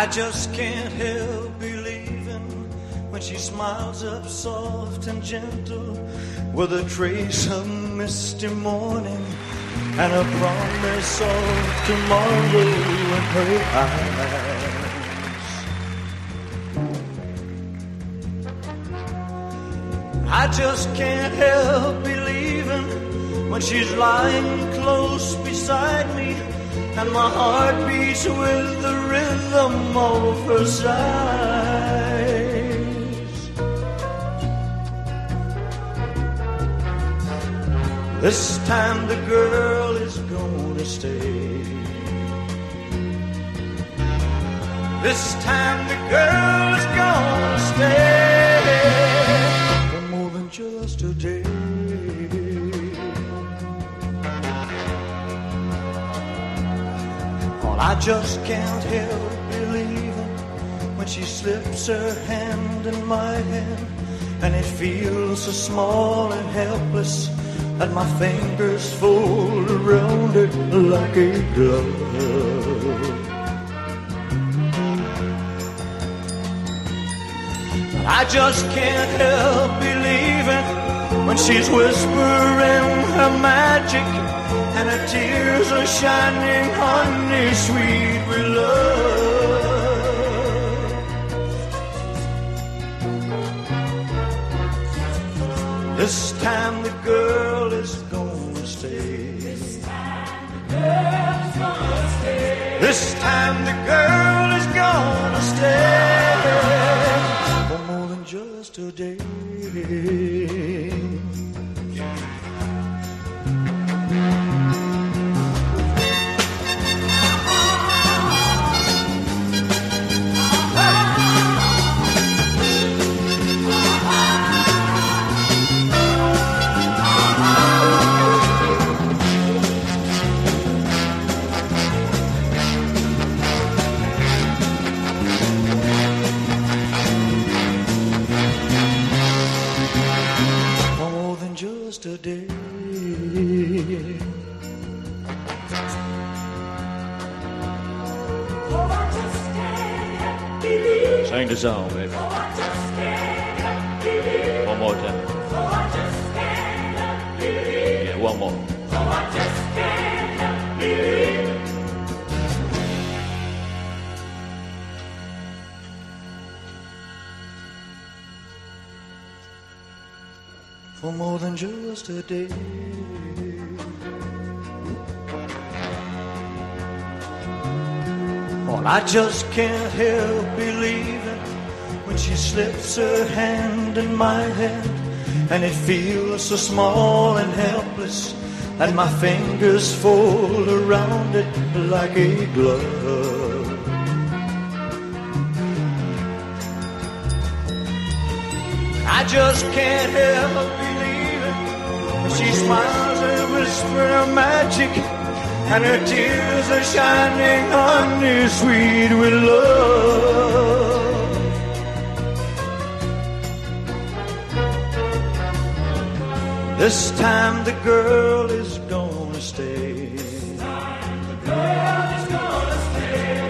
I just can't help believing when she smiles up soft and gentle with a trace of misty morning and a promise of tomorrow in her eyes. I just can't help believing when she's lying close beside me and my heart beats with the rhythm of her sighs. This time the girl is gonna stay. This time the girl is gonna stay I just can't help believing when she slips her hand in my hand, and it feels so small and helpless that my fingers fold around it like a glove. I just can't help believing when she's whispering her magic and her tears are shining honey sweet with love. This time the girl is gonna stay. This time the girl is gonna stay. This time the girl is gonna stay for more than just a day. Sing the song, baby. One more time. Yeah, one more. For more than just a day. Well, I just can't help believing when she slips her hand in my hand, and it feels so small and helpless and my fingers fold around it like a glove. I just can't help believing she smiles and whispers magic, and her tears are shining on honey sweet with love. This time the girl is gonna stay.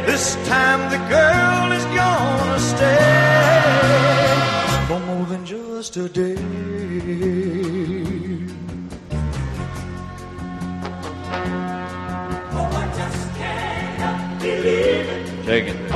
This time the girl is gonna stay for more than just a day. Take it.